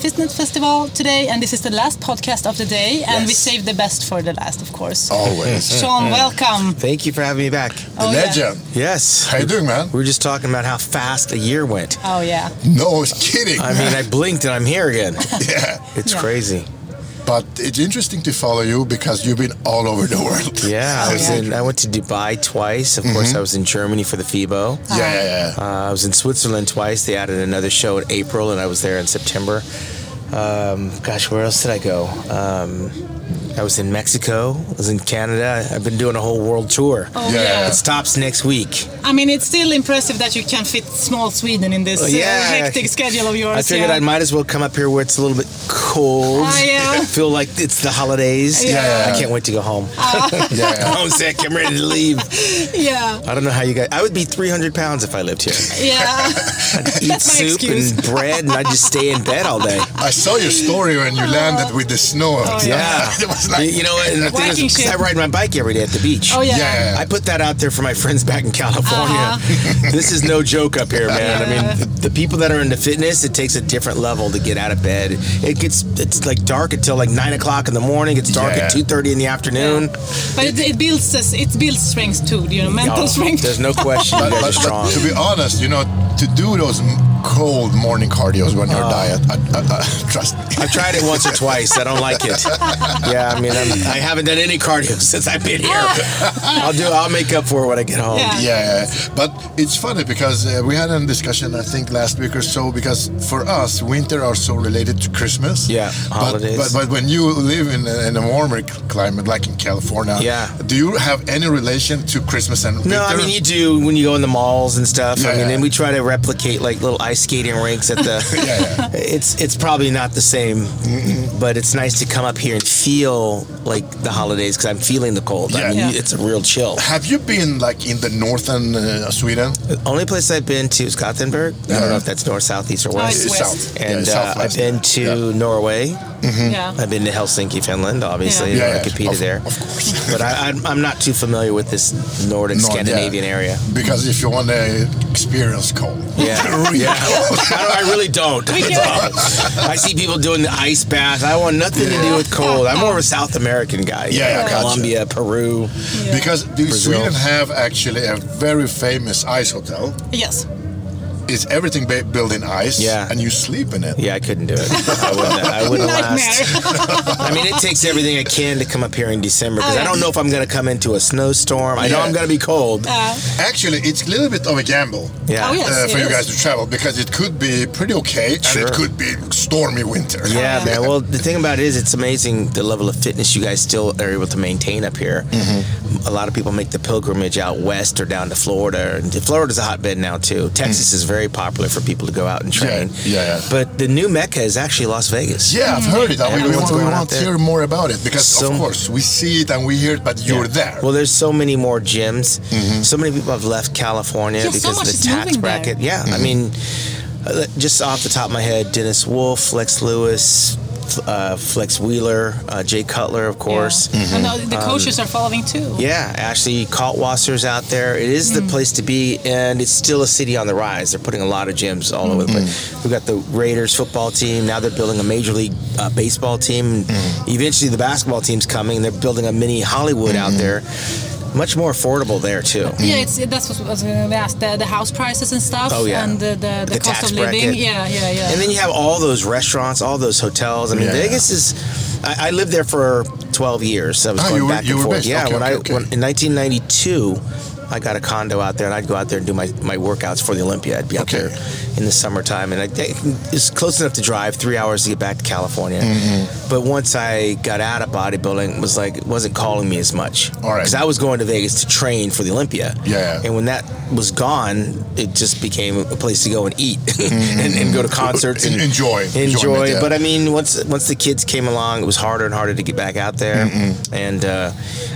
Fitness Festival today, and this is the last podcast of the day, and we saved the best for the last, of course. Always. Shawn, welcome. Thank you for having me back. The Oh, yeah. legend. Yes. How you doing, man? We were just talking about how fast a year went. Oh yeah. No I was kidding. I mean, I blinked and I'm here again. yeah. It's Yeah. crazy. But it's interesting to follow you because you've been all over the world. Yeah, I was yeah. in. I went to Dubai twice. Of course, I was in Germany for the FIBO. Yeah, yeah, yeah. Uh, I was in Switzerland twice. They added another show in April, and I was there in September. Um, gosh, where else did I go? Um, I was in Mexico. I was in Canada. I've been doing a whole world tour. Oh Yeah. yeah. It stops next week. I mean, it's still impressive that you can fit small Sweden in this Oh, uh, yeah. hectic schedule of yours. I figured yeah. I might as well come up here where it's a little bit cold. Ah, yeah. Feel like it's the holidays. Yeah. Yeah. I can't wait to go home. yeah. I'm sick. I'm ready to leave. Yeah. I don't know how you guys. I would be 300 pounds if I lived here. Yeah. Eat That's my soup excuse. and bread, and I'd just stay in bed all day. I saw your story when you landed with the snow. Oh, Yeah. It was like, you know what? And the thing is, Viking 'cause ship. I ride my bike every day at the beach. Oh yeah. Yeah. I put that out there for my friends back in California. Uh-huh. this is no joke up here, man. I mean, the, the people that are into fitness, it takes a different level to get out of bed. It gets it's like dark until like nine o'clock in the morning. It's dark Yeah. at two thirty in the afternoon. But it, it builds us- it builds strength too. You know, mental Oh, strength. There's no question you but, guys but, are strong. but to be honest, you know, to do those m- cold morning cardios when Oh. you're diet, I, I, I, trust me. I've tried it once or twice. I don't like it. Yeah, I mean, I'm, I haven't done any cardio since I've been here. I'll do. I'll make up for it when I get home. Yeah. Yeah, but it's funny because uh, we had a discussion I think last week or so because for us winter are so related to Christmas. Yeah, but, holidays. But, but when you live in a, in a warmer climate like in California, Yeah. do you have any relation to Christmas and winter? No, I mean you do when you go in the malls and stuff. I mean, yeah. and we try to replicate like little ice skating rinks at the. Yeah, yeah. It's it's probably not the same, but it's nice to come up here and feel like the holidays because I'm feeling the cold. I Yeah. mean, Yeah. it's a real chill. Have you been like in the northern uh, Sweden? The only place I've been to is Gothenburg. I don't know if that's north, south, east, or Oh, west. it's It's south. And it's uh, I've been to Yeah. Norway. Yeah. I've been to Helsinki, Finland. Obviously, Yeah. I competed of- there. of course. but I, I'm, I'm not too familiar with this Nordic Nord- Scandinavian yeah. area. Because if you want to experience cold, Yeah, really yeah. Cold. I, I really don't. We That's. I see people doing the ice bath. I want nothing to do with cold. I'm more of a South American guy. you Yeah, know, I gotcha. Colombia, Peru. Yeah. Because do Brazil. Sweden have actually a very famous ice hotel. Yes. It's everything ba- built in ice, Yeah. and you sleep in it. Yeah, I couldn't do it. I wouldn't. I wouldn't last. I mean, it takes everything I can to come up here in December because Oh, I don't know if I'm going to come into a snowstorm. I know I'm going to be cold. Uh, Actually, it's a little bit of a gamble yeah. Oh, yes. uh, for it you guys to travel because it could be pretty okay and it could be stormy winter. Yeah, man. Well, the thing about it is, it's amazing the level of fitness you guys still are able to maintain up here. Mm-hmm. A lot of people make the pilgrimage out west or down to Florida. And Florida's a hotbed now too. Texas is very popular for people to go out and train. Yeah, yeah, yeah. But the new mecca is actually Las Vegas. Yeah, I've heard it. Yeah, we, we want, we want to hear more about it because, So- of course, we see it and we hear it, but you're there. Well, there's so many more gyms. Mm-hmm. So many people have left California Yeah, so because much of the tax moving there. bracket. Yeah, Mm-hmm. I mean, uh, just off the top of my head, Dennis Wolf, Flex Lewis, f- uh, Flex Wheeler, uh, Jay Cutler, of course. Mm-hmm. And the, the coaches are following too. Yeah, Ashley Kaltwasser's out there. It is the place to be, and it's still a city on the rise. They're putting a lot of gyms all over the place. We've got the Raiders football team. Now they're building a Major League uh, baseball team. Eventually, the basketball team's coming. They're building a mini Hollywood out there. Much more affordable there, too. Yeah, it's that's what I was going to ask. The, the house prices and stuff. Oh, yeah. And the the, the, The cost tax of living. bracket. Yeah, yeah, yeah. And then you have all those restaurants, all those hotels. I mean, Yeah. Vegas is. I, I lived there for 12 years. I was Ah, going you were- back you and were forth. based- Yeah, okay, when okay, I okay. when, in 1992, I got a condo out there, and I'd go out there and do my, my workouts for the Olympia. I'd be out Okay. there in the summertime, and I, it's close enough to drive three hours to get back to California. Mm-hmm. But once I got out of bodybuilding, it was like it wasn't calling me as much. All right. Because I was going to Vegas to train for the Olympia. Yeah. And when that was gone, it just became a place to go and eat and, and go to concerts and En- enjoy. enjoy. Yeah. But I mean, once once the kids came along, it was harder and harder to get back out there. Mm-hmm. And uh,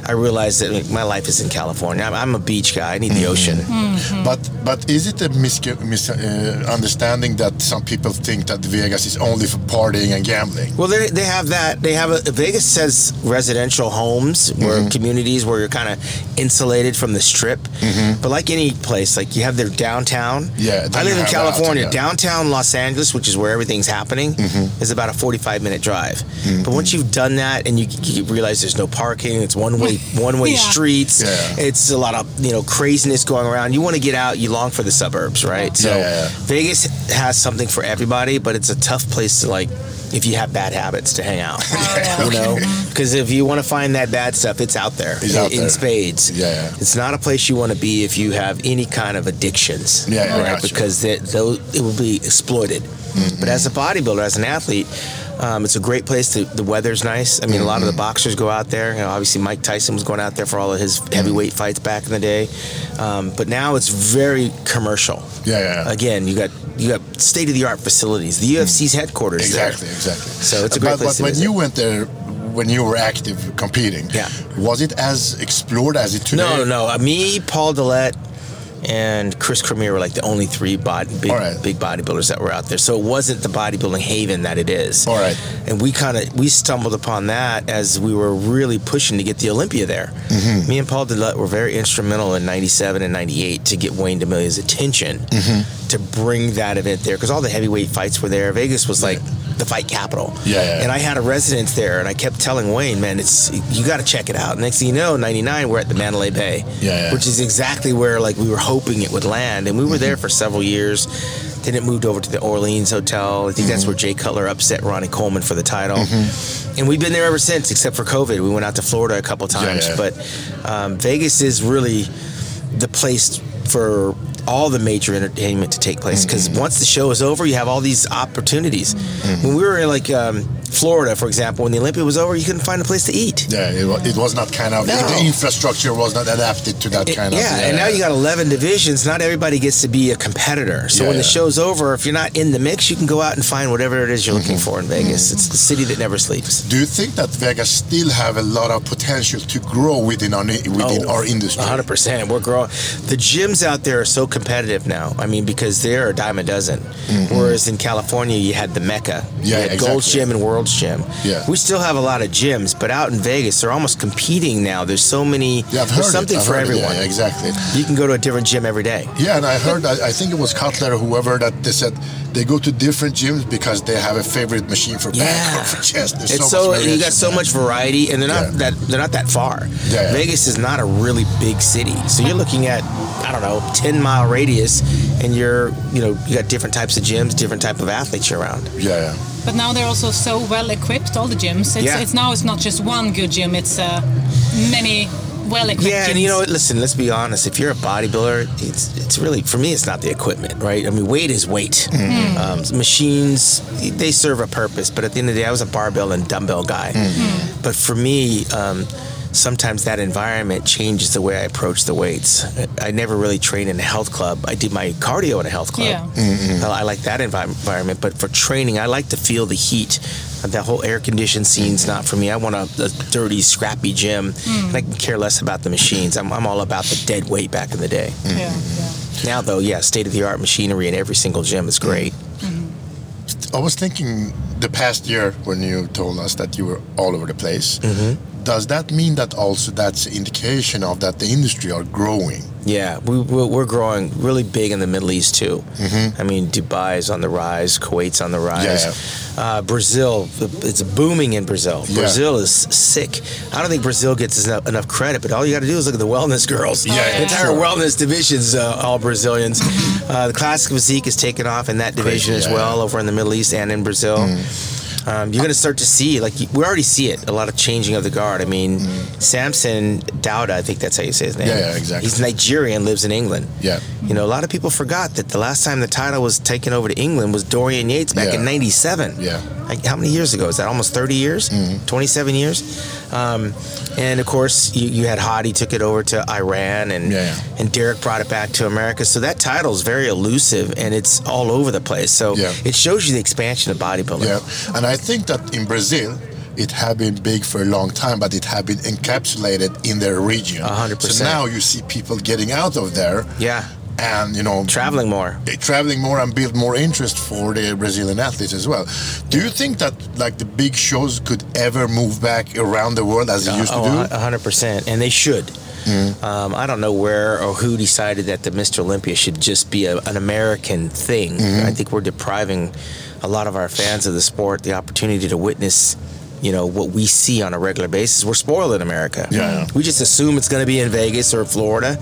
I realized that like, my life is in California. I'm, I'm a beach guy. I need the mm-hmm. ocean. Mm-hmm. But but is it a misunderstanding uh, that some people think that Vegas is only for partying and gambling? Well, they, they have that. They have a Vegas says residential homes where Mm-hmm. communities where you're kind of insulated from the strip. But like any place. Like you have their downtown. Yeah, I live in California. out, yeah. Downtown Los Angeles, which is where everything's happening, Mm-hmm. is about a 45 minute drive. But once you've done that and you, you realize there's no parking, it's one way one way Yeah. streets. Yeah. It's a lot of you know craziness going around. You want to get out. You long for the suburbs, right? So Yeah, yeah, yeah. Vegas has something for everybody, but it's a tough place to like if you have bad habits to hang out. yeah. You know, because if you want to find that bad stuff, it's out there It's in, out in there. spades. Yeah, yeah. It's not a place you want to be if you have any kind of addictions. Yeah, yeah, right? Because that those it will be exploited. Mm-hmm. But as a bodybuilder, as an athlete, um, it's a great place. To, the weather's nice. I mean, a lot of the Mm-hmm. boxers go out there. You know, obviously, Mike Tyson was going out there for all of his heavyweight Mm-hmm. fights back in the day. Um, but now it's very commercial. Yeah, yeah, yeah. Again, you got you got state of the art facilities. The UFC's headquarters. there. Exactly, exactly. So it's a great but, place But when you went there, when you were active competing, Yeah. was it as explored as it today? No, no, no. Uh, me, Paul Dillette, and Chris Cormier were like the only three body, big, right. big bodybuilders that were out there. So it wasn't the bodybuilding haven that it is. All right. And we kind of we stumbled upon that as we were really pushing to get the Olympia there. Mm-hmm. Me and Paul Dillette were very instrumental in '97 and '98 to get Wayne DeMilia's attention Mm-hmm. To bring that event there because all the heavyweight fights were there. Vegas was like the fight capital. Yeah, yeah, And. I had a residence there, and I kept telling Wayne, man, it's you got to check it out. Next thing you know, '99, we're at the Mandalay Bay, Yeah, yeah. which is exactly where like we were hoping it would land, and we were mm-hmm. there for several years. Then it moved over to the Orleans Hotel. I think that's mm-hmm. where Jay Cutler upset Ronnie Coleman for the title, mm-hmm. and we've been there ever since, except for COVID. We went out to Florida a couple times, but um, Vegas is really the place for all the major entertainment to take place. Because once the show is over you have all these opportunities. When we were in like um, florida for example when the olympia was over you couldn't find a place to eat Yeah, it was, it was not kind of No. the infrastructure was not adapted to that It- kind yeah, of. Yeah, and now you got 11 divisions. Not everybody gets to be a competitor. So Yeah, when the show's over, if you're not in the mix, you can go out and find whatever it is you're looking Mm-hmm. for in Vegas. It's the city that never sleeps. Do you think that Vegas still have a lot of potential to grow within our within our industry? 100%. We're growing. The gyms out there are so competitive now. I mean, because they're a dime a dozen. Whereas in California, you had the Mecca. Mm-hmm. Yeah, you had exactly. Gold's Gym and World's Gym. Yeah. We still have a lot of gyms, but out in Vegas, they're almost competing now. There's so many. Yeah, I've heard there's it. something I've for heard it. everyone. Yeah, yeah, exactly. You can go to a different gym every day. Yeah, and I heard, I, I think it was Cutler or whoever that they said they go to different gyms because they have a favorite machine for back or for chest. There's It's so, so, much you got so much variety, and they're not Yeah. that they're not that far. Yeah, yeah. Vegas is not a really big city, so you're looking at I don't know ten mile radius, and you're you know you got different types of gyms, different type of athletes you're around. Yeah, yeah. But now they're also so well equipped, all the gyms. It's, Yeah. it's now it's not just one good gym, it's uh, many well equipped Yeah, gyms. and you know what? Listen, let's be honest. If you're a bodybuilder, it's it's really for me. It's not the equipment, right? I mean, weight is weight. Mm-hmm. Um, machines they serve a purpose, but at the end of the day, I was a barbell and dumbbell guy. Mm-hmm. But for me. Um, Sometimes that environment changes the way I approach the weights. I I never really trained in a health club. I did my cardio in a health club. Yeah. Mm-hmm. I I like that envi- environment. But for training, I like to feel the heat. That whole air conditioned scene's not for me. I want a, a dirty, scrappy gym. Hmm. And I can care less about the machines. I'm, I'm all about the dead weight back in the day. Yeah, yeah. Now, though, yeah, state of the art machinery in every single gym is great. I was thinking the past year when you told us that you were all over the place. Mm-hmm. Does that mean that also that's indication of that the industry are growing? Yeah, we, we're we're growing really big in the Middle East too. Mm-hmm. I mean, Dubai is on the rise, Kuwait's on the rise. Uh, Brazil, it's booming in Brazil. Yeah. Brazil is sick. I don't think Brazil gets enough, enough credit, but all you got to do is look at the wellness girls. Yeah, the entire sure. wellness division's uh, all Brazilians. uh, the classic physique is taken off in that division as yeah. well, over in the Middle East and in Brazil. Um, you're going to start to see, like, we already see it, a lot of changing of the guard. I mean, Samson Dauda, I think that's how you say his name. Yeah, yeah, exactly. He's Nigerian, lives in England. Yeah. You know, a lot of people forgot that the last time the title was taken over to England was Dorian Yates back Yeah. in '97. Yeah. Mm-hmm. Like, how many years ago? Is that almost 30 years? 27 years? Um, and of course, you, you had Hadi took it over to Iran, and Yeah, and Derek brought it back to America. So that title is very elusive, and it's all over the place. So Yeah. it shows you the expansion of bodybuilding. Yeah, and I think that in Brazil, it had been big for a long time, but it had been encapsulated in their region. A hundred So now you see people getting out of there Yeah. And you know Traveling more. Eh, traveling more and build more interest for the Brazilian athletes as well. Do you think that like the big shows could ever move back around the world as it uh, used to Oh, do? a hundred percent, and they should. Hmm. Um, I don't know where or who decided that the Mr. Olympia should just be a, an American thing. Mm-hmm. I think we're depriving a lot of our fans of the sport the opportunity to witness. You know what we see on a regular basis. We're spoiled in America. Yeah. We just assume it's going to be in Vegas or Florida,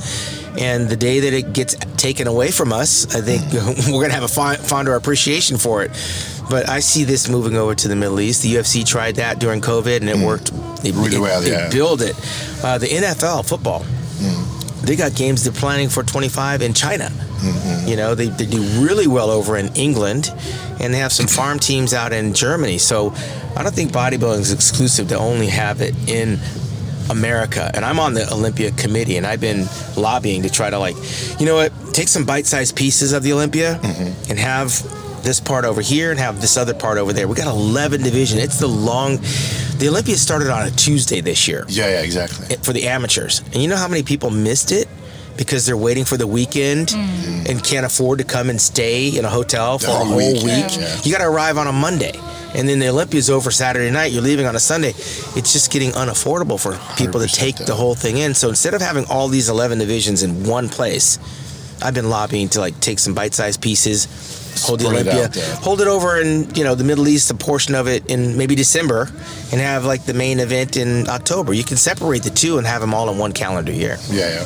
and the day that it gets taken away from us, I think we're going to have a fond, fonder appreciation for it. But I see this moving over to the Middle East. The UFC tried that during COVID, and it worked. They, Really it- well, they yeah. build it. Uh, the NFL football, they got games they're planning for 25 in China. Mm-hmm. You know, they, they do really well over in England, and they have some farm teams out in Germany. So I don't think bodybuilding is exclusive to only have it in America. And I'm on the Olympia committee, and I've been lobbying to try to, like, you know what, take some bite sized pieces of the Olympia mm-hmm. and have this part over here and have this other part over there. We got 11 division. It's the long. The Olympia started on a Tuesday this year Yeah, yeah, exactly. for the amateurs. And you know how many people missed it because they're waiting for the weekend hmm. Hmm. and can't afford to come and stay in a hotel for The a whole whole week, week. yeah. You got to arrive on a Monday. And then the Olympia's over Saturday night. You're leaving on a Sunday. It's just getting unaffordable for people to take yeah. the whole thing in. So instead of having all these 11 divisions in one place, I've been lobbying to like take some bite-sized pieces, hold the Olympia, out hold it over in you know the Middle East, a portion of it in maybe December, and have like the main event in October. You can separate the two and have them all in one calendar year. Yeah, yeah.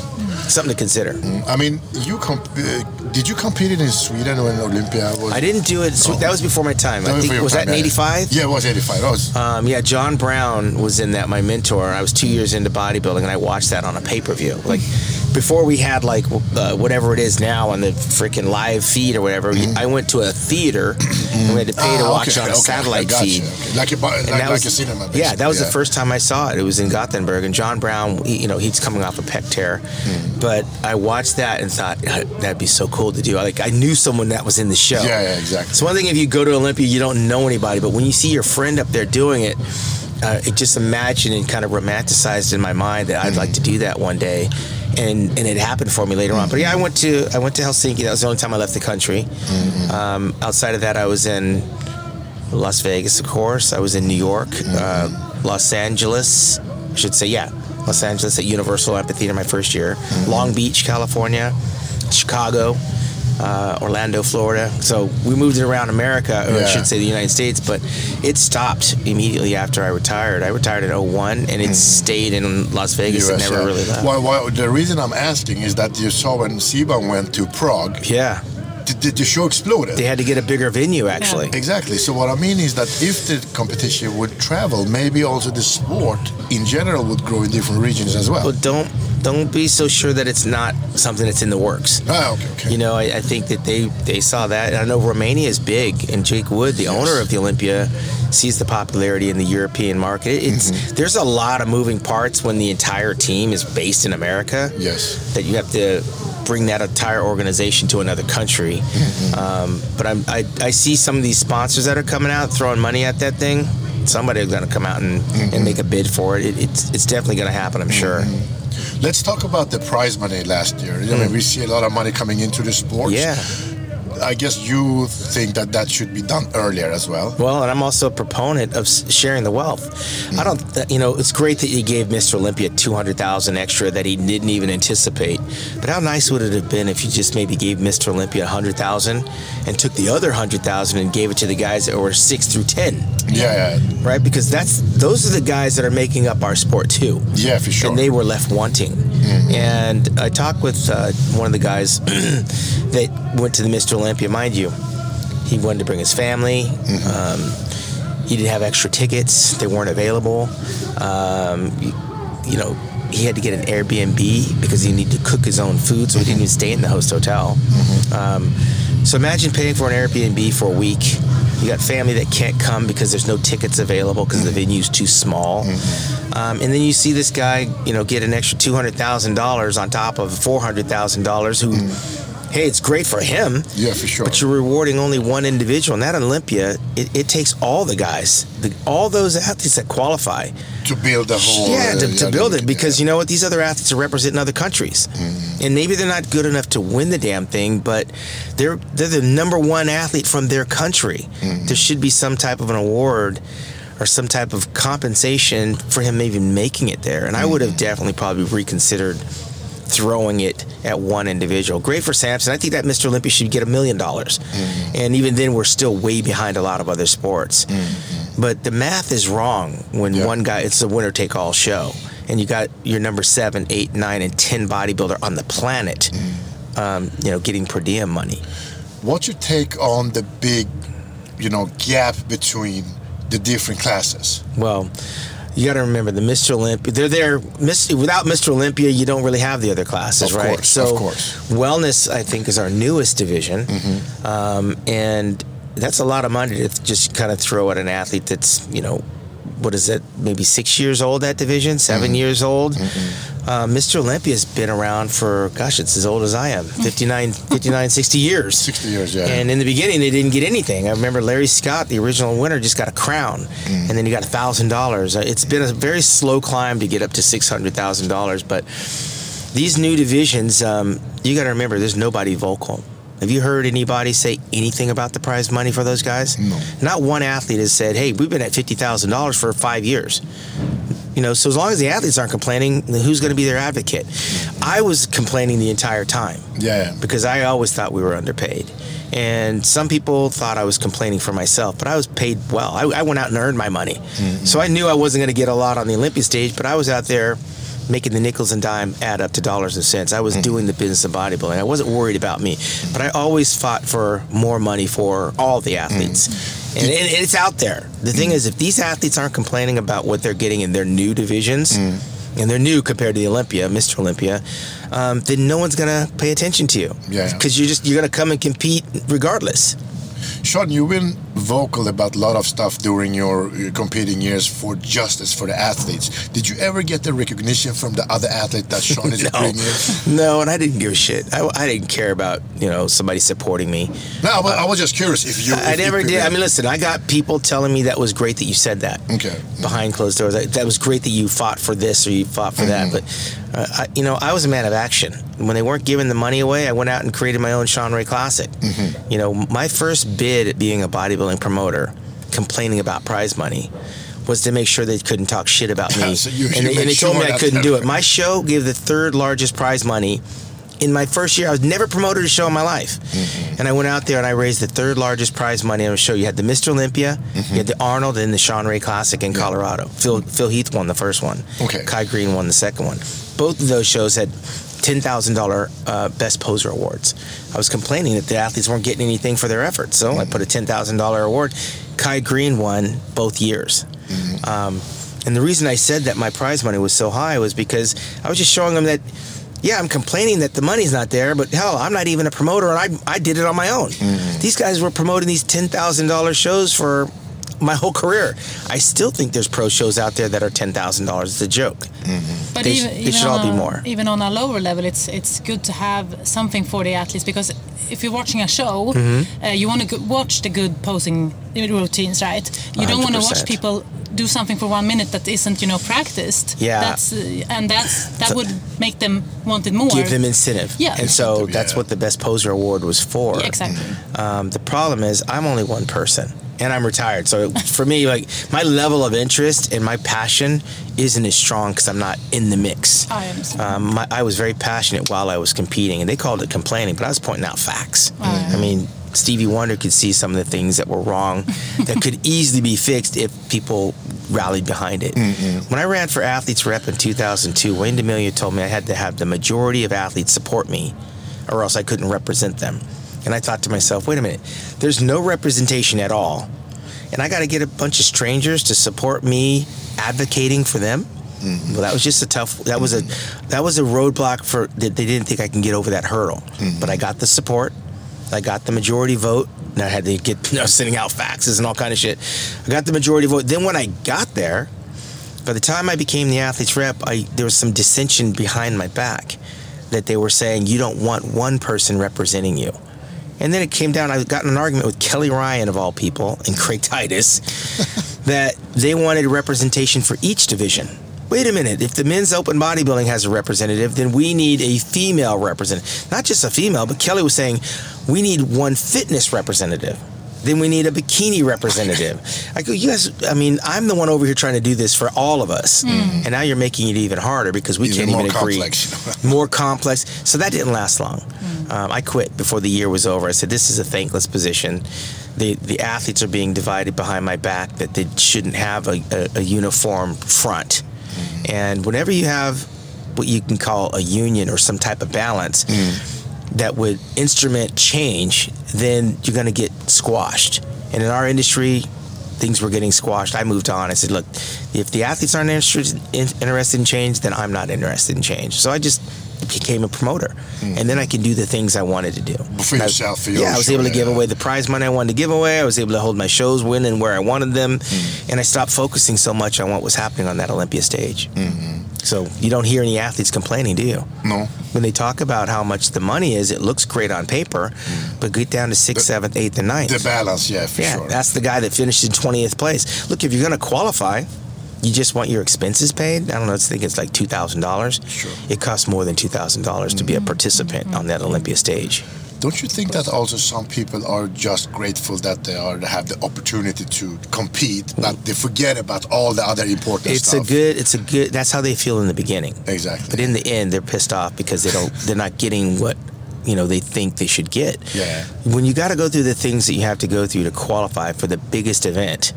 Something to consider. I mean, you comp- uh, did you compete in Sweden when Olympia was? I didn't do it. Oh. That was before my time. That I was think was that in '85. Yeah, it was 85. Was, Um, yeah, John Brown was in that, my mentor. I was two years into bodybuilding, and I watched that on a pay per view. Like before we had like uh, whatever it is now on the freaking live feed or whatever. I went to a theater and we had to pay to Ah, watch okay, it on a okay, satellite feed. okay. Like like, like was, cinema. yeah, that was the first time I saw it. It was in Gothenburg, and John Brown, he, you know, he's coming off a pec tear, Hmm. but I watched that and thought "Uh, that'd be so cool to do. Like I knew someone that was in the show. Yeah, yeah, exactly. It's one thing if you go to Olympia, you don't know anybody, but when you see your friend up there doing it, uh, it just imagined and kind of romanticized in my mind that I'd like to do that one day, and and it happened for me later on. But yeah, I went to I went to Helsinki. That was the only time I left the country. Um, outside of that, I was in Las Vegas, of course. I was in New York, uh, Los Angeles. I should say, yeah, Los Angeles at Universal Amphitheater my first year. Long Beach, California, Chicago, uh, Orlando, Florida. So we moved it around America, or I should say the United States, but it stopped immediately after I retired. I retired in 01 and it stayed in Las Vegas. it never yeah. really left. Well, well, the reason I'm asking is that you saw when Siban went to Prague, Yeah, did, did the show exploded? they had to get a bigger venue actually. Exactly. So what I mean is that if the competition would travel, maybe also the sport in general would grow in different regions as well. But don't don't be so sure that it's not something that's in the works. ah, okay, okay. You know, I, I think that they they saw that. And I know Romania is big, and Jake Wood, the owner of the Olympia, sees the popularity in the European market. It's there's a lot of moving parts when the entire team is based in America. yes. That you have to bring that entire organization to another country. Um, but I'm, I I see some of these sponsors that are coming out throwing money at that thing. Somebody's going to come out and, and make a bid for it. it it's it's definitely going to happen. I'm sure. Let's talk about the prize money last year. I mean, we see a lot of money coming into the sports. Mm. Yeah. I guess you think that that should be done earlier as well. Well, and I'm also a proponent of sharing the wealth. I don't, you know, it's great that you gave Mr. Olympia 200,000 extra that he didn't even anticipate. But how nice would it have been if you just maybe gave Mr. Olympia 100,000 and took the other 100,000 and gave it to the guys that were 6 through 10, Yeah, yeah, right? Because that's those are the guys that are making up our sport too. yeah, for sure. And they were left wanting. And I talked with uh, one of the guys that went to the Mr. Olympia. Mind you, he wanted to bring his family. Um, he didn't have extra tickets; they weren't available. Um, you, you know, he had to get an Airbnb because he needed to cook his own food, so he didn't even stay in the host hotel. Um, so imagine paying for an Airbnb for a week. You got family that can't come because there's no tickets available because the venue's too small. Um, and then you see this guy, you know, get an extra two hundred thousand dollars on top of four hundred thousand dollars. Who, hey, it's great for him. Yeah, for sure. But you're rewarding only one individual, and that Olympia, it, it takes all the guys, the, all those athletes that qualify. to build the whole. yeah, uh, to, to build it because you know what, these other athletes are representing other countries, and maybe they're not good enough to win the damn thing, but they're they're the number one athlete from their country. There should be some type of an award or some type of compensation for him even making it there. And I would have definitely probably reconsidered throwing it at one individual. Great for Samson. I think that Mr. Olympia should get a million dollars. Mm-hmm. And even then, we're still way behind a lot of other sports. Mm-hmm. But the math is wrong when Yeah. one guy, it's a winner take all show. And you got your number seven, eight, nine, and 10 bodybuilder on the planet, mm-hmm. um, you know, getting per diem money. What's your take on the big, you know, gap between the different classes? Well, you got to remember the Mr. Olympia. They're there. Without Mr. Olympia, you don't really have the other classes, Of right? course, so, of course. wellness, I think, is our newest division, Mm-hmm. um, and that's a lot of money to just kind of throw at an athlete that's, you know, what is it? Maybe six years old. That division, 7 Mm-hmm. years old. Uh, Mr. Olympia's been around for, gosh, it's as old as I am 59, 59 60 years. 60 years, yeah. And in the beginning, they didn't get anything. I remember Larry Scott, the original winner, just got a crown, and then he got a thousand dollars. It's been a very slow climb to get up to six hundred thousand dollars. But these new divisions, um, you got to remember, there's nobody vocal. Have you heard anybody say anything about the prize money for those guys? No. Not one athlete has said, "Hey, we've been at fifty thousand dollars for five years." You know, so as long as the athletes aren't complaining, then who's going to be their advocate? I was complaining the entire time Yeah. because I always thought we were underpaid. And some people thought I was complaining for myself, but I was paid well. I, I went out and earned my money. Mm-hmm. So I knew I wasn't going to get a lot on the Olympia stage, but I was out there making the nickels and dime add up to dollars and cents. I was mm-hmm. doing the business of bodybuilding. I wasn't worried about me, but I always fought for more money for all the athletes. Mm-hmm. And, and it's out there. The thing is, if these athletes aren't complaining about what they're getting in their new divisions, and they're new compared to the Olympia, Mr. Olympia, um, then no one's gonna pay attention to you. Yeah. Because you're just you're gonna come and compete regardless. Shawn, you've been vocal about a lot of stuff during your uh, competing years for justice for the athletes. Did you ever get the recognition from the other athlete that Shawn is No, bringing? no, and I didn't give a shit. I, I didn't care about you know somebody supporting me. No, I was, I was just curious if you. I if never you did. I mean, listen, I got people telling me that was great that you said that. Okay. Behind closed doors, that, that was great that you fought for this or you fought for that. But uh, I, you know, I was a man of action. When they weren't giving the money away, I went out and created my own Shawn Ray Classic. You know, my first bid at being a bodybuilding promoter, complaining about prize money. Was to make sure they couldn't talk shit about me, So you- and, you they, and they told me I couldn't do it. My show gave the third largest prize money in my first year. I was never promoted a show in my life. Mm-hmm. And I went out there and I raised the third largest prize money on a show. You had the Mr. Olympia, mm-hmm. you had the Arnold, and the Shawn Ray Classic in Colorado. Phil Phil Heath won the first one. Okay. Kai Greene won the second one. Both of those shows had ten thousand dollar uh, best poser awards. I was complaining that the athletes weren't getting anything for their efforts, so I put a ten thousand dollar award. Kai Greene won both years. Um, and the reason I said that my prize money was so high was because I was just showing them that, yeah, I'm complaining that the money's not there, but hell, I'm not even a promoter, and I, I did it on my own. These guys were promoting these ten thousand dollar shows for my whole career. I still think there's pro shows out there that are ten thousand dollars. It's a joke. But They sh- they even should on all be more. Even on a lower level, it's it's good to have something for the athletes because if you're watching a show, Mm-hmm. uh, you want to go- watch the good posing routines, right? You don't want to watch people do something for one minute that isn't, you know, practiced. Yeah. That's uh, and that's that would make them want it more. Give them incentive. Yeah. And so Incentive, that's what the best poser award was for. Yeah, exactly. Um, the problem is I'm only one person and I'm retired. So for me, like my level of interest and my passion isn't as strong because I'm not in the mix. I understand. Um, my, I was very passionate while I was competing, and they called it complaining, but I was pointing out facts. I mean, Stevie Wonder could see some of the things that were wrong that could easily be fixed if people rallied behind it. When I ran for athletes rep in 2002, Wayne DeMilia told me I had to have the majority of athletes support me, or else I couldn't represent them. And I thought to myself, wait a minute, there's no representation at all. And I got to get a bunch of strangers to support me advocating for them. Mm-hmm. Well, that was just a tough. That was a mm-hmm. that was a roadblock for that they didn't think I can get over that hurdle. Mm-hmm. But I got the support. I got the majority vote. And I had to get you know, sending out faxes and all kind of shit. I got the majority vote. Then when I got there, by the time I became the athletes rep, I there was some dissension behind my back that they were saying you don't want one person representing you. And then it came down. I got in an argument with Kelly Ryan of all people and Craig Titus that they wanted representation for each division. Wait a minute. If the men's open bodybuilding has a representative, then we need a female representative. Not just a female, but Kelly was saying we need one fitness representative. Then we need a bikini representative. I go, you guys. I mean, I'm the one over here trying to do this for all of us, hmm. and now you're making it even harder because we Even can't more even agree. more complex. So that didn't last long. Hmm. Um, I quit before the year was over. I said, "This is a thankless position. The the athletes are being divided behind my back. That they shouldn't have a, a, a uniform front. Hmm. And whenever you have what you can call a union or some type of balance that would instrument change, then you're going to get squashed. And in our industry, things were getting squashed. I moved on. I said, look, if the athletes aren't interested in, interested in change, then I'm not interested in change. So I just became a promoter, mm. and then I can do the things I wanted to do For yourself, for yeah, I was able to give away the prize money I wanted to give away. I was able to hold my shows, win, and where I wanted them, mm. and I stopped focusing so much on what was happening on that Olympia stage. Mm-hmm. So you don't hear any athletes complaining, do you? No. When they talk about how much the money is, it looks great on paper, mm. but get down to sixth, seventh, eighth, and ninth. The balance, yeah, for Yeah, sure. that's the guy that finished in 20th place. Look, if you're going to qualify, you just want your expenses paid. I don't know. I think it's like two thousand dollars. Sure. It costs more than two thousand dollars to be a participant on that Olympia stage. Don't you think that also some people are just grateful that they are they have the opportunity to compete, but they forget about all the other important It's stuff? a good. It's a good. That's how they feel in the beginning. Exactly. But in the end, they're pissed off because they don't. They're not getting what you know they think they should get. Yeah. When you got to go through the things that you have to go through to qualify for the biggest event,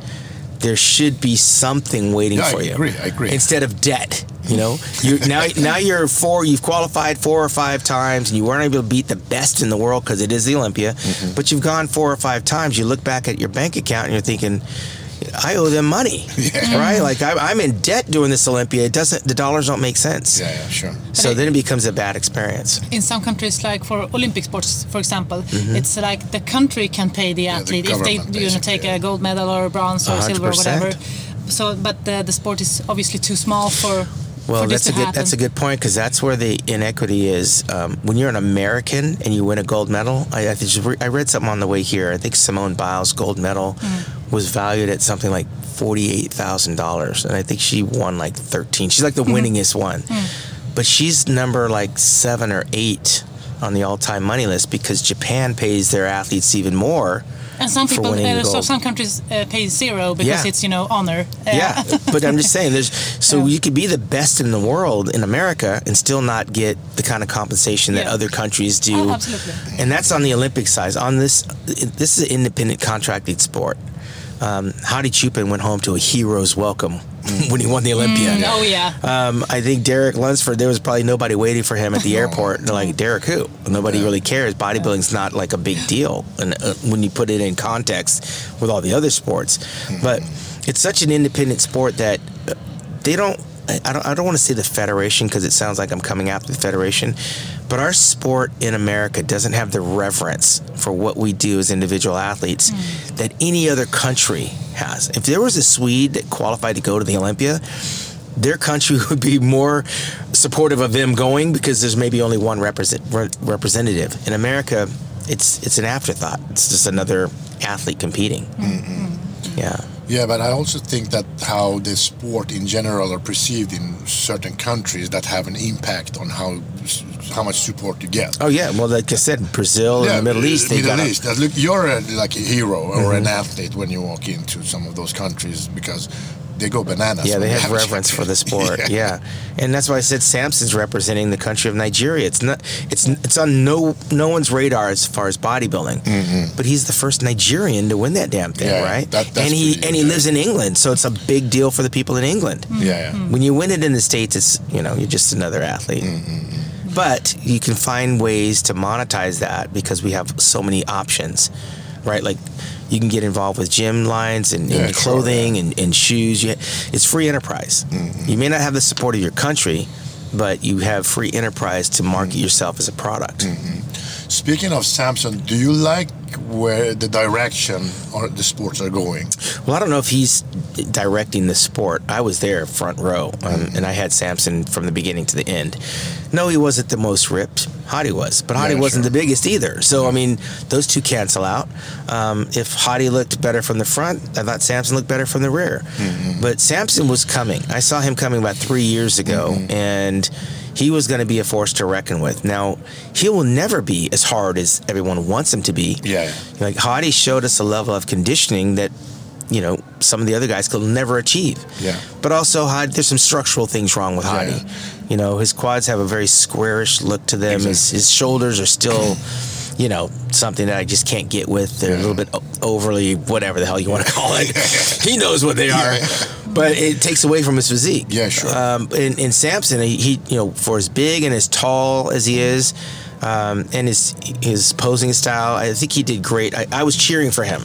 there should be something waiting Yeah, I for you. I agree, I agree. Instead of debt. You know, you now now you're four. You've qualified four or five times, and you weren't able to beat the best in the world because it is the Olympia. Mm-hmm. But you've gone four or five times. You look back at your bank account and you're thinking, I owe them money, Yeah. right? Like I, I'm in debt doing this Olympia. It doesn't. The dollars don't make sense. Yeah, yeah, sure. So then it becomes a bad experience. in some countries, like for Olympic sports, for example, it's like the country can pay the the athlete if they government, you know take basically, a gold medal or a bronze or silver or whatever. So, but the, the sport is obviously too small for Well, for this that's a to good happen. that's a good point because that's where the inequity is. Um, when you're an American and you win a gold medal, I, I, just re- I read something on the way here. I think Simone Biles' gold medal was valued at something like forty eight thousand dollars, and I think she won like thirteen. She's like the winningest one, but she's number like seven or eight on the all time money list because Japan pays their athletes even more. And some people, uh, so some countries uh, pay zero because Yeah. it's you know honor. Uh, Yeah, but I'm just saying, there's so you could be the best in the world in America and still not get the kind of compensation that Yeah. other countries do. Oh, absolutely. And that's on the Olympic side. On this, this is an independent contracted sport. Um, Hadi Choopan went home to a hero's welcome when he won the Olympia. Mm, oh yeah. Um, I think Derek Lunsford, there was probably nobody waiting for him at the airport. They're like, Derek who? Nobody really cares. Bodybuilding's not like a big deal and uh, when you put it in context with all the other sports. But it's such an independent sport that they don't. I don't, I don't want to say the federation because it sounds like I'm coming after the federation, but our sport in America doesn't have the reverence for what we do as individual athletes hmm. that any other country has. If there was a Swede that qualified to go to the Olympia, their country would be more supportive of them going because there's maybe only one represent, re- representative. In America, it's it's an afterthought. It's just another athlete competing. Mm-hmm. Yeah. Yeah, but I also think that how the sport in general are perceived in certain countries that have an impact on how how much support you get. Oh yeah. Well, like I said, Brazil and the Middle East, they Middle got East. Look, you're a, like a hero or an Mm-hmm. athlete when you walk into some of those countries because they go bananas. Yeah, they have reverence for the sport. yeah. and that's why I said Samson's representing the country of Nigeria. It's not. It's it's on no no one's radar as far as bodybuilding. Mm-hmm. But he's the first Nigerian to win that damn thing, Mm-hmm. Yeah, right? that- and he pretty and he lives in England, so it's a big deal for the people in England. Mm-hmm. Yeah, yeah. When you win it in the states, it's you know you're just another athlete. Mm-hmm, but you can find ways to monetize that because we have so many options, right? Like you can get involved with gym lines and, Yeah, and sure, clothing and, and shoes. You, it's free enterprise. Mm-hmm. You may not have the support of your country, but you have free enterprise to market Mm-hmm. yourself as a product. Speaking of Samson, do you like where the direction or the sports are going? Well, I don't know if he's directing the sport. I was there front row, um, and I had Samson from the beginning to the end. No, he wasn't the most ripped. Hadi was, but Hadi Yeah, wasn't sure. the biggest either. So I mean, those two cancel out. Um, if Hadi looked better from the front, I thought Samson looked better from the rear. But Samson was coming. I saw him coming about three years ago, and he was going to be a force to reckon with. Now, he will never be as hard as everyone wants him to be. Yeah. Like Hadi showed us a level of conditioning that, you know, some of the other guys could never achieve. Yeah. But also, Hadi, there's some structural things wrong with Hadi. Yeah. You know, his quads have a very squarish look to them. His, Exactly. his shoulders are still, you know, something that I just can't get with. They're a little bit overly, whatever the hell you want to call it. he knows what they are. But it takes away from his physique. Yeah, sure. Um, in, in Samson, he, he, you know, for as big and as tall as he is, um, and his his posing style, I think he did great. I, I was cheering for him,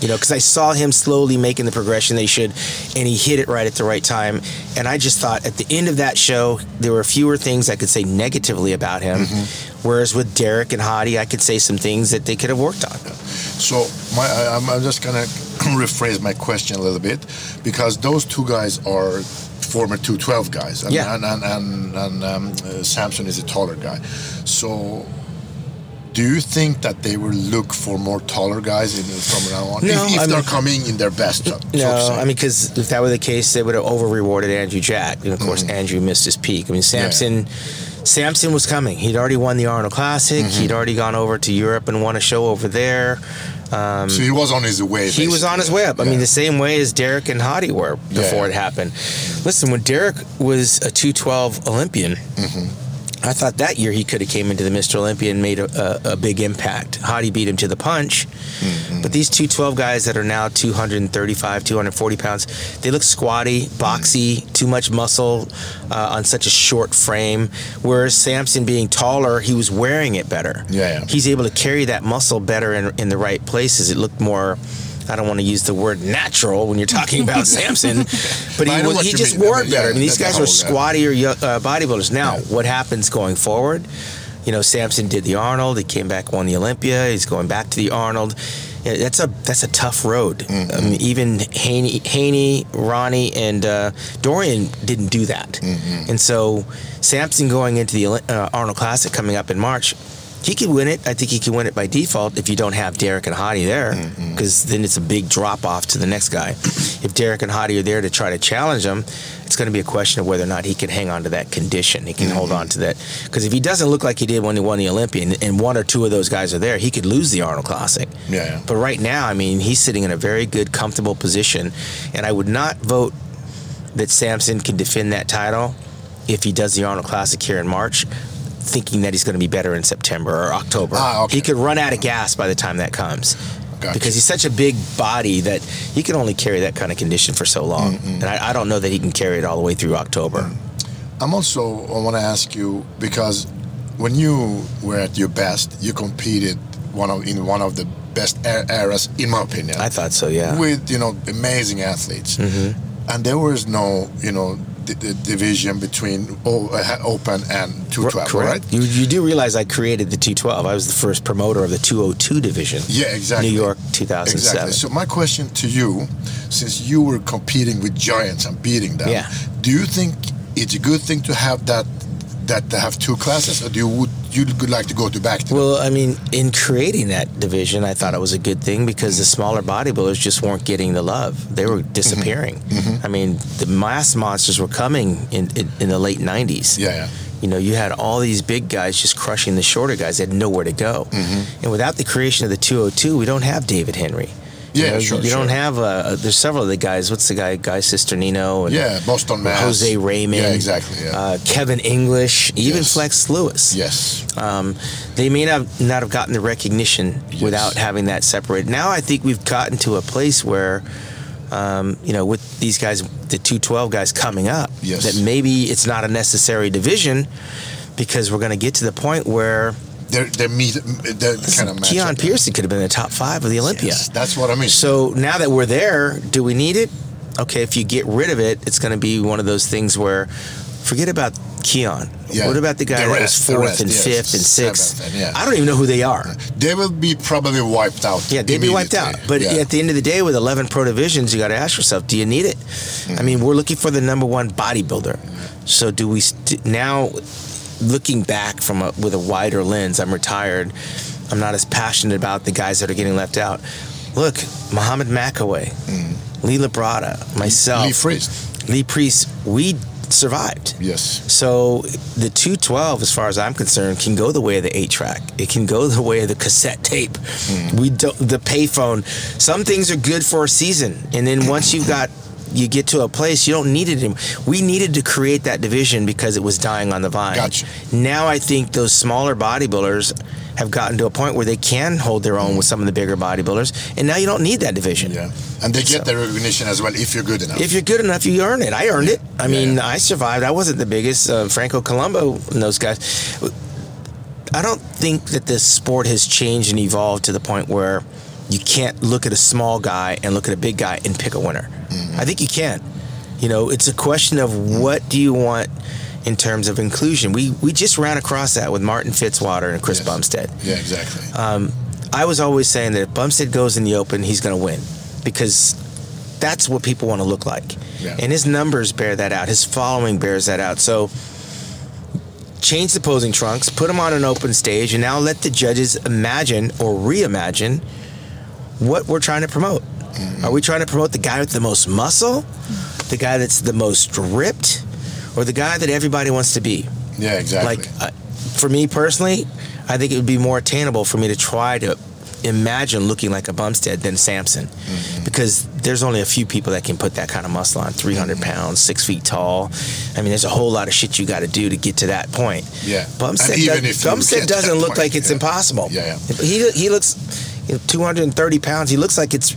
you know, because I saw him slowly making the progression they should, and he hit it right at the right time. And I just thought at the end of that show, there were fewer things I could say negatively about him, whereas with Derek and Hadi, I could say some things that they could have worked on. So my, I, I'm, I'm just gonna rephrase my question a little bit because those two guys are former 212 guys, and Yeah. and and, and, and um, uh, Samson is a taller guy. So. Do you think that they will look for more taller guys in, from now on? No, if if they're mean- coming in their best, so No, say. I mean, because if that were the case, they would have over rewarded Andrew Jacked. And of course, Mm-hmm. Andrew missed his peak. I mean, Samson, Samson was coming. He'd already won the Arnold Classic. Mm-hmm. He'd already gone over to Europe and won a show over there. so he was on his way. He was on his way up. I Yeah. mean, the same way as Derek and Hadi were before Yeah. it happened. Listen, when Derek was a 212 Olympian, I thought that year he could have came into the Mr. Olympia and made a, a, a big impact. Hadi beat him to the punch. But these 212 guys that are now 235, 240 pounds, they look squatty, boxy, too much muscle uh, on such a short frame. Whereas Samson being taller, he was wearing it better. Yeah, yeah. He's able to carry that muscle better in, in the right places. It looked more. I don't want to use the word natural when you're talking about Samson, but he, was, he just mean. wore I it mean, better. yeah, I mean, these guys were yeah. squattier uh, bodybuilders. Now, Yeah. what happens going forward? You know, Samson did the Arnold. He came back, won the Olympia. He's going back to the Arnold. Yeah, That's a that's a tough road. Mm-hmm. I mean, even Haney, Haney, Ronnie, and uh, Dorian didn't do that. Mm-hmm. And so, Samson going into the uh, Arnold Classic coming up in March, he could win it. I think he could win it by default if you don't have Derek and Hadi there, Mm-hmm. because then it's a big drop off to the next guy. If Derek and Hadi are there to try to challenge him, it's going to be a question of whether or not he can hang on to that condition. He can hold Mm-hmm. on to that because if he doesn't look like he did when he won the Olympian, and one or two of those guys are there, he could lose the Arnold Classic. Yeah, yeah. But right now, I mean, he's sitting in a very good, comfortable position, and I would not vote that Samson can defend that title if he does the Arnold Classic here in March, thinking that he's going to be better in September or October. Ah, okay. He could run out of gas by the time that comes. Gotcha. Because he's such a big body that he can only carry that kind of condition for so long. And I, I don't know that he can carry it all the way through October. I'm also I want to ask you because when you were at your best, you competed one of in one of the best er- eras, in my opinion. I thought so, yeah. with you know amazing athletes, Mm-hmm. and there was no you know the, the division between uh, open and 212, right? You, you do realize I created the 212. I was the first promoter of the 202 division. Yeah, exactly. New York, 2007. Exactly. So my question to you, since you were competing with giants and beating them, Yeah. do you think it's a good thing to have that that to have two classes, or do you would you would like to go to back to? Well, I mean, in creating that division, I thought it was a good thing because the smaller bodybuilders just weren't getting the love. They were disappearing. Mm-hmm. I mean, the mass monsters were coming in, in, in the late 90s. yeah, yeah. You know, you had all these big guys just crushing the shorter guys. They had nowhere to go. Mm-hmm. And without the creation of the 202, we don't have David Henry. You Yeah, know, sure, You don't have, uh, there's several of the guys. What's the guy? Guy Cisternino. And, Yeah, Boston Mass. Jose Raymond. Yeah, exactly. Yeah. Uh, Kevin English, even Yes. Flex Lewis. yes. Um, they may not not have gotten the recognition Yes. without having that separated. Now I think we've gotten to a place where, um, you know, with these guys, the 212 guys coming up, Yes. that maybe it's not a necessary division because we're going to get to the point where They're they meet. They kind of Keon. Pearson could have been in the top five of the Olympia. Yes, that's what I mean. So now that we're there, do we need it? Okay, if you get rid of it, it's going to be one of those things where forget about Keon. Yeah. What about the guy The that was fourth rest, and yes. fifth and sixth? And- yeah. I don't even know who they are. they will be probably wiped out. Yeah, they'd be wiped out. But Yeah. at the end of the day, with 11 pro divisions, you got to ask yourself, do you need it? Mm-hmm. I mean, we're looking for the number one bodybuilder. So do we st- now? Looking back from a, with a wider lens, I'm retired. I'm not as passionate about the guys that are getting left out. Look, Muhammad Makkawy, mm. Lee Labrada, myself. Lee Priest. Lee Priest, we survived. Yes. So the 212, as far as I'm concerned, can go the way of the eight track. It can go the way of the cassette tape. Mm. We don't the payphone. Some things are good for a season, and then once you've got you get to a place you don't need it anymore. We needed to create that division because it was dying on the vine. Gotcha. Now I think those smaller bodybuilders have gotten to a point where they can hold their own with some of the bigger bodybuilders, and now you don't need that division. Yeah. And they get So- the recognition as well if you're good enough. If you're good enough, you earn it. I earned it. I Yeah, mean, yeah. I survived. I wasn't the biggest. Uh, Franco Columbu and those guys. I don't think that this sport has changed and evolved to the point where you can't look at a small guy and look at a big guy and pick a winner. Mm-hmm. I think you can. You know, it's a question of what do you want in terms of inclusion. We we just ran across that with Martin Fitzwater and Chris Yes. Bumstead. yeah, exactly. Uh, I was always saying that if Bumstead goes in the open, he's going to win because that's what people want to look like. Yeah. And his numbers bear that out. His following bears that out. So change the posing trunks, put him on an open stage, and now let the judges imagine or reimagine what we're trying to promote. Are we trying to promote the guy with the most muscle, the guy that's the most ripped, or the guy that everybody wants to be? yeah, exactly. Like, uh, for me personally, I think it would be more attainable for me to try to imagine looking like a Bumstead than Samson, Mm-hmm. because there's only a few people that can put that kind of muscle on. 300 pounds, six feet tall. I mean, there's a whole lot of shit you got to do to get to that point. Yeah. Bumstead, does, Bumstead doesn't look point, like it's yeah. impossible. Yeah, yeah. He he looks you know, 230 pounds. He looks like it's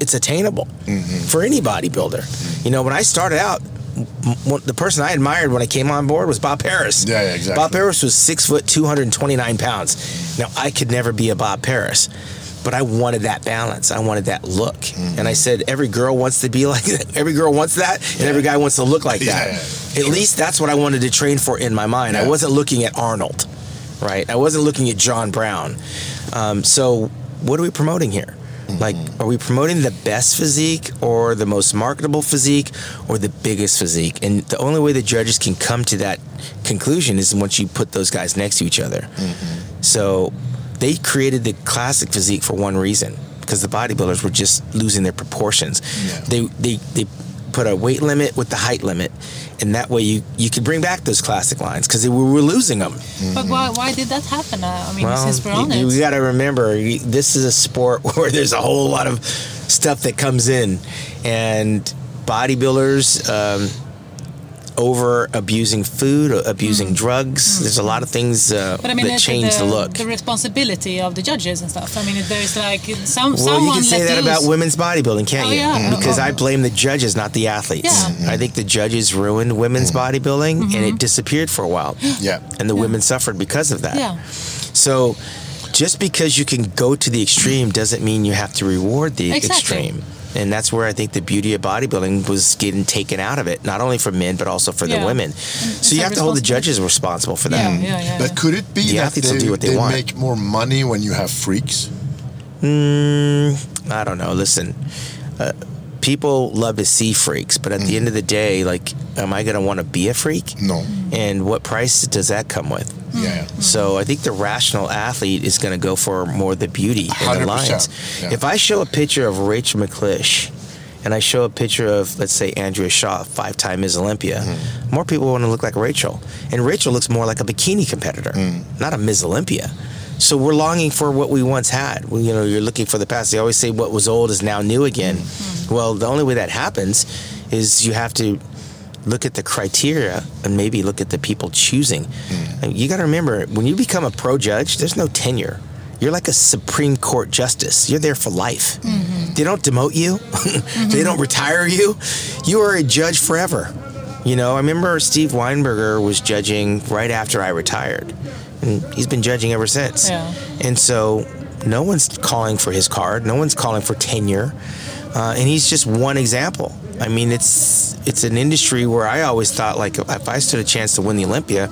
it's attainable Mm-hmm. for any bodybuilder. You know, when I started out, the person I admired when I came on board was Bob Paris. Yeah, yeah, exactly. Bob Paris was six foot, 229 pounds. Now I could never be a Bob Paris. But I wanted that balance. I wanted that look. Mm-hmm. And I said, every girl wants to be like that. Every girl wants that, and every guy wants to look like that. yeah, At least that's what I wanted to train for in my mind. I wasn't looking at Arnold, right? I wasn't looking at John Brown. Um, so, what are we promoting here? Mm-hmm. Like, are we promoting the best physique or the most marketable physique or the biggest physique? And the only way the judges can come to that conclusion is once you put those guys next to each other. Mm-hmm. So, they created the classic physique for one reason because the bodybuilders were just losing their proportions. Yeah. They, they, they put a weight limit with the height limit. And that way you, you could bring back those classic lines because we were losing them. But why, why did that happen? Uh, I mean, Well, since we're on you, it. got to remember, this is a sport where there's a whole lot of stuff that comes in, and bodybuilders um, over abusing food, abusing drugs. There's a lot of things uh, Mm. But I mean, that the, change the, the, look. the responsibility of the judges and stuff. I mean, there's like some well, someone you can say that loose. about women's bodybuilding, can't Oh, you? yeah. Because Oh. I blame the judges, not the athletes. Yeah. Mm-hmm. I think the judges ruined women's bodybuilding, and it disappeared for a while. Yeah. And the women suffered because of that. Yeah. So just because you can go to the extreme doesn't mean you have to reward the Exactly. extreme. And that's where I think the beauty of bodybuilding was getting taken out of it, not only for men but also for the Yeah. women. So you have to hold the judges responsible for that. Yeah, yeah, yeah. But yeah. could it be The that athletes will they, do what they they want. make more money when you have freaks? Mm, I don't know. Listen, uh, people love to see freaks, but at the end of the day, like, am I going to want to be a freak? No. And what price does that come with? Yeah. So I think the rational athlete is going to go for more the beauty and the lines. yeah. If I show a picture of Rachel McLish and I show a picture of, let's say, Andrea Shaw, five-time Miss Olympia, Mm-hmm. more people want to look like Rachel. And Rachel looks more like a bikini competitor, Mm. not a Miss Olympia. So we're longing for what we once had. Well, you know, you're looking for the past. They always say what was old is now new again. Mm-hmm. Well, the only way that happens is you have to look at the criteria and maybe look at the people choosing. Mm. And You got to remember, when you become a pro judge, there's no tenure. You're like a Supreme Court justice. You're there for life. Mm-hmm. They don't demote you. they mm-hmm. don't retire you. You are a judge forever. You know, I remember Steve Weinberger was judging right after I retired, and he's been judging ever since. Yeah. And so, no one's calling for his card. No one's calling for tenure, uh, and he's just one example. I mean, it's it's an industry where I always thought like if I stood a chance to win the Olympia,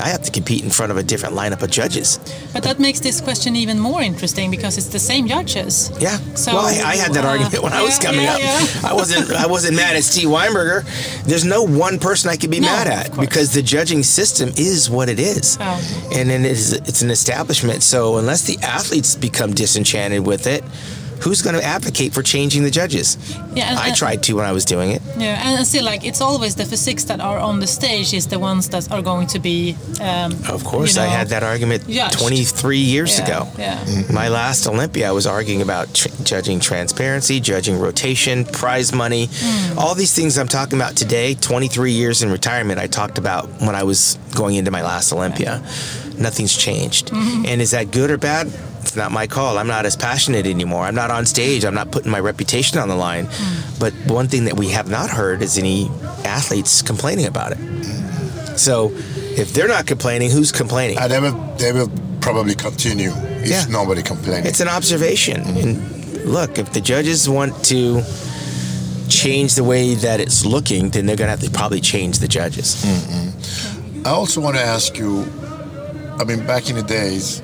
I have to compete in front of a different lineup of judges. But that makes this question even more interesting because it's the same judges. Yeah. So, well, I, I had that uh, argument when I was coming yeah, up. yeah. I wasn't I wasn't mad at Steve Weinberger. There's no one person I could be No, mad at because the judging system is what it is. Oh. And then it's it's an establishment. So unless the athletes become disenchanted with it, who's going to advocate for changing the judges? Yeah, and- I tried to when I was doing it. Yeah, and still, like it's always the physics that are on the stage is the ones that are going to be. Um, Of course, you I had that argument judged. 23 years Yeah, ago. yeah. My last Olympia, I was arguing about tr- judging transparency, judging rotation, prize money, Hmm. all these things I'm talking about today. 23 years in retirement, I talked about when I was going into my last Olympia. Nothing's changed. Mm-hmm. And is that good or bad? It's not my call. I'm not as passionate anymore. I'm not on stage. I'm not putting my reputation on the line. Hmm. But one thing that we have not heard is any athletes complaining about it. So if they're not complaining, who's complaining? And they will, they will probably continue if Yeah. nobody complains. It's an observation. Mm-hmm. And look, if the judges want to change the way that it's looking, then they're going to have to probably change the judges. Mm-hmm. I also want to ask you. I mean, back in the days,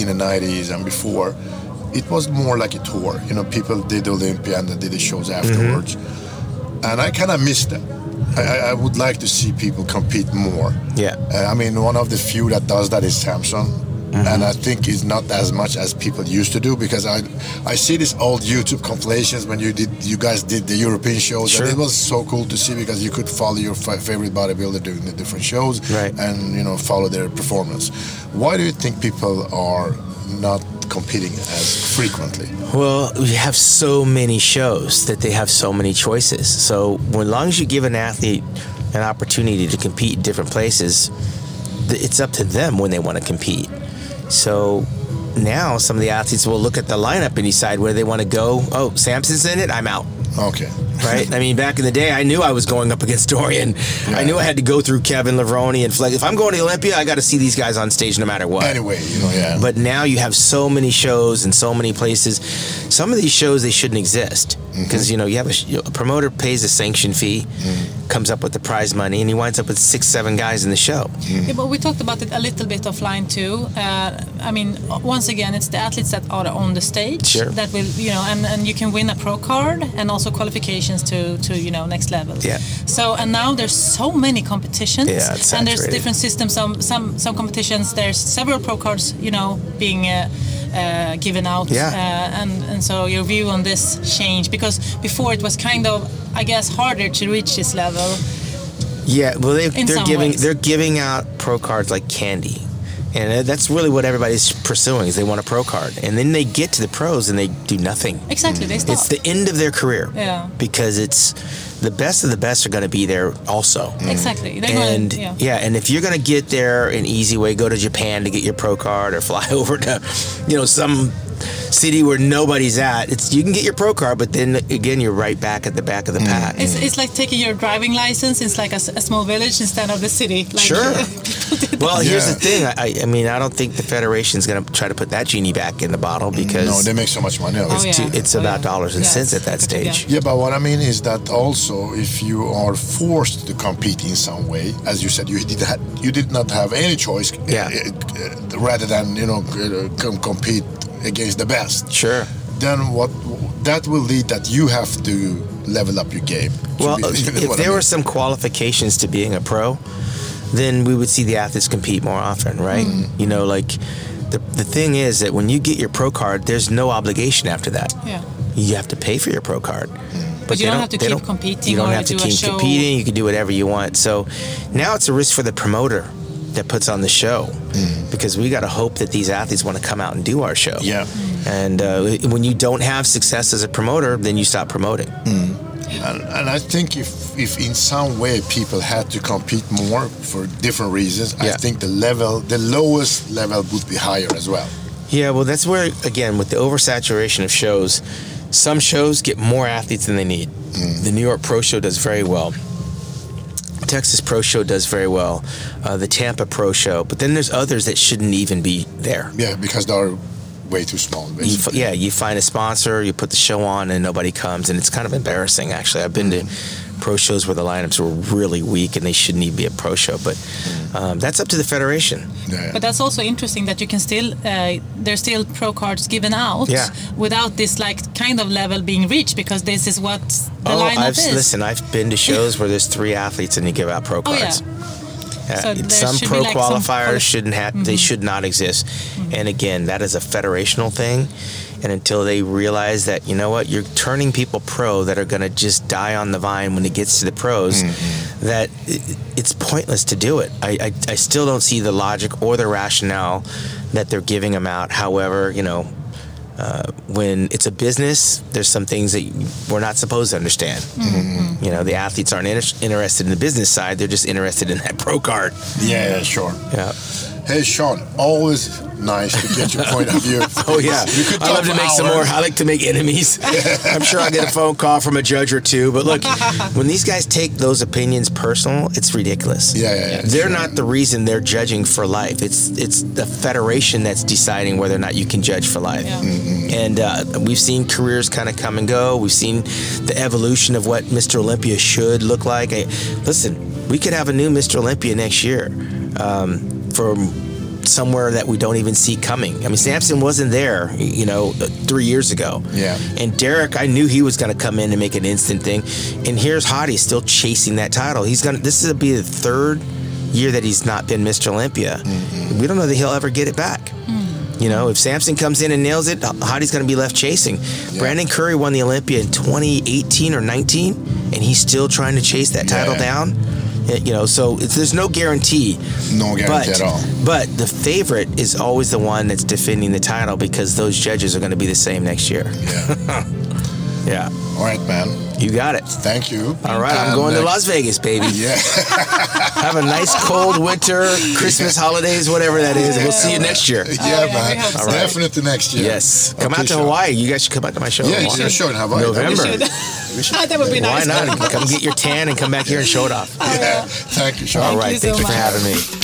in the '90s and before, it was more like a tour. You know, people did Olympia and they did the shows afterwards, and I kind of missed that. I, I- would like to see people compete more. Yeah. Uh, I mean, one of the few that does that is Samson. And I think it's not as much as people used to do because I I see these old YouTube compilations when you did you guys did the European shows Sure. and it was so cool to see because you could follow your fa- favorite bodybuilder doing the different shows Right. and you know follow their performance. Why do you think people are not competing as frequently? Well, we have so many shows that they have so many choices. So, as long as you give an athlete an opportunity to compete in different places, it's up to them when they want to compete. So now some of the athletes will look at the lineup and decide where they want to go. Oh, Samson's in it, I'm out. Okay. right? I mean, back in the day, I knew I was going up against Dorian. I knew I had to go through Kevin Levrone and Flex. If I'm going to Olympia, I got to see these guys on stage no matter what. Anyway, you know, yeah. But now you have so many shows and so many places. Some of these shows they shouldn't exist mm-hmm. because you know you have a, sh- a promoter pays a sanction fee, mm-hmm. comes up with the prize money, and he winds up with six, seven guys in the show. Mm-hmm. Yeah, but we talked about it a little bit offline too. Uh, I mean, once again, it's the athletes that are on the stage Sure. that will, you know, and, and you can win a pro card and also qualifications to, to you know next level. Yeah. So and now there's so many competitions. Yeah, it's and there's different systems. Some some some competitions there's several pro cards, you know, being. Uh, uh, given out, Yeah. uh, and and so your view on this change because before it was kind of, I guess, harder to reach this level. Yeah, well, they, they're giving ways. they're giving out pro cards like candy, and that's really what everybody's pursuing is they want a pro card, and then they get to the pros and they do nothing. Exactly, they stop. It's the end of their career. Yeah. Because it's the best of the best are going to be there also. Mm. exactly. They're And yeah. yeah, and if you're going to get there an easy way, go to Japan to get your pro card, or fly over to, you know, some city where nobody's at. It's you can get your pro card, but then again, you're right back at the back of the pack. It's, it's like taking your driving license. It's like a small village instead of the city. Like, Sure. Well, here's the thing. I, I mean, I don't think the federation's going to try to put that genie back in the bottle because no, they make so much money. Oh, it's, yeah. too, it's Oh, about yeah. dollars and Yes. cents at that stage. Yeah, but what I mean is that also if you are forced to compete in some way, as you said, you did ha- you did not have any choice, Yeah. uh, uh, rather than you know uh, com- compete against the best. Sure. Then what that will lead that you have to level up your game. Well, be- if what I there mean. were some qualifications to being a pro, then we would see the athletes compete more often, right? Mm-hmm. You know, like the the thing is that when you get your pro card, there's no obligation after that. Yeah. You have to pay for your pro card. But you they don't have to they keep don't- competing You don't or have to do keep competing. You can do whatever you want. So now it's a risk for the promoter that puts on the show mm. because we got to hope that these athletes want to come out and do our show. Yeah. And uh, when you don't have success as a promoter, then you stop promoting. Mm. And, and I think if, if in some way people had to compete more for different reasons, I think the level, the lowest level would be higher as well. Yeah, well, that's where again with the oversaturation of shows, some shows get more athletes than they need. Mm. The New York Pro Show does very well. Texas Pro Show does very well. Uh, the Tampa Pro Show, but then there's others that shouldn't even be there. Yeah, because they're way too small. You, f- yeah, you find a sponsor, you put the show on, and nobody comes, and it's kind of embarrassing. Actually, I've been to pro shows where the lineups were really weak, and they shouldn't even be a pro show. But um, that's up to the federation. Yeah. But that's also interesting that you can still uh, there's still pro cards given out Yeah. without this like kind of level being reached because this is what the oh, lineup I've is. listen. I've been to shows where there's three athletes and you give out pro Oh, yeah. Cards. Yeah, So some pro like, qualifiers quali- shouldn't have. They should not exist. And again, that is a federational thing. and until they realize that you know what you're turning people pro that are going to just die on the vine when it gets to the pros mm-hmm. that i- it's pointless to do it I, I, I still don't see the logic or the rationale that they're giving them out however you know uh, when it's a business there's some things that we're not supposed to understand. You know the athletes aren't inter- interested in the business side they're just interested in that pro card. Yeah, yeah, sure. yeah. Hey, Shawn, always nice to get your point of view. Oh yeah, You could I love to for make some more. I like to make enemies. I'm sure I'll get a phone call from a judge or two. But look, when these guys take those opinions personal, it's ridiculous. Yeah, yeah, yeah. They're not the reason they're judging for life. It's it's the federation that's deciding whether or not you can judge for life. Yeah. Mm-hmm. And uh, we've seen careers kind of come and go. We've seen the evolution of what Mr. Olympia should look like. I, listen, we could have a new Mr. Olympia next year um, from somewhere that we don't even see coming. I mean, Samson wasn't there, you know, three years ago. Yeah. And Derek, I knew he was going to come in and make an instant thing. And here's Hadi still chasing that title. He's going to, this will be the third year that he's not been Mr. Olympia. Mm-hmm. We don't know that he'll ever get it back. Hmm. You know, if Samson comes in and nails it, Hadi's going to be left chasing. Brandon Curry won the Olympia in 2018 or 19, and he's still trying to chase that title Yeah. down. Uh, You know, so it's, there's no guarantee. No guarantee but, at all. But the favorite is always the one that's defending the title because those judges are going to be the same next year. Yeah. Yeah, All right, man. you got it. Thank you. All right, I'm And, going to uh, Las Vegas, baby. Yeah. Have a nice cold winter, Christmas holidays, whatever that is. We'll see you next year. yeah, yeah, we man. hope so. Definitely next year. Yes, come Okay, out to Shawn. Hawaii. You guys should come out to my show. Yeah, in you Hawaii. should have Hawaii. November. We should. that would be Why nice. not? Come get your tan and come back here and show it off. Yeah. Thank you, Shawn. All Thank right, you thank so you for having me.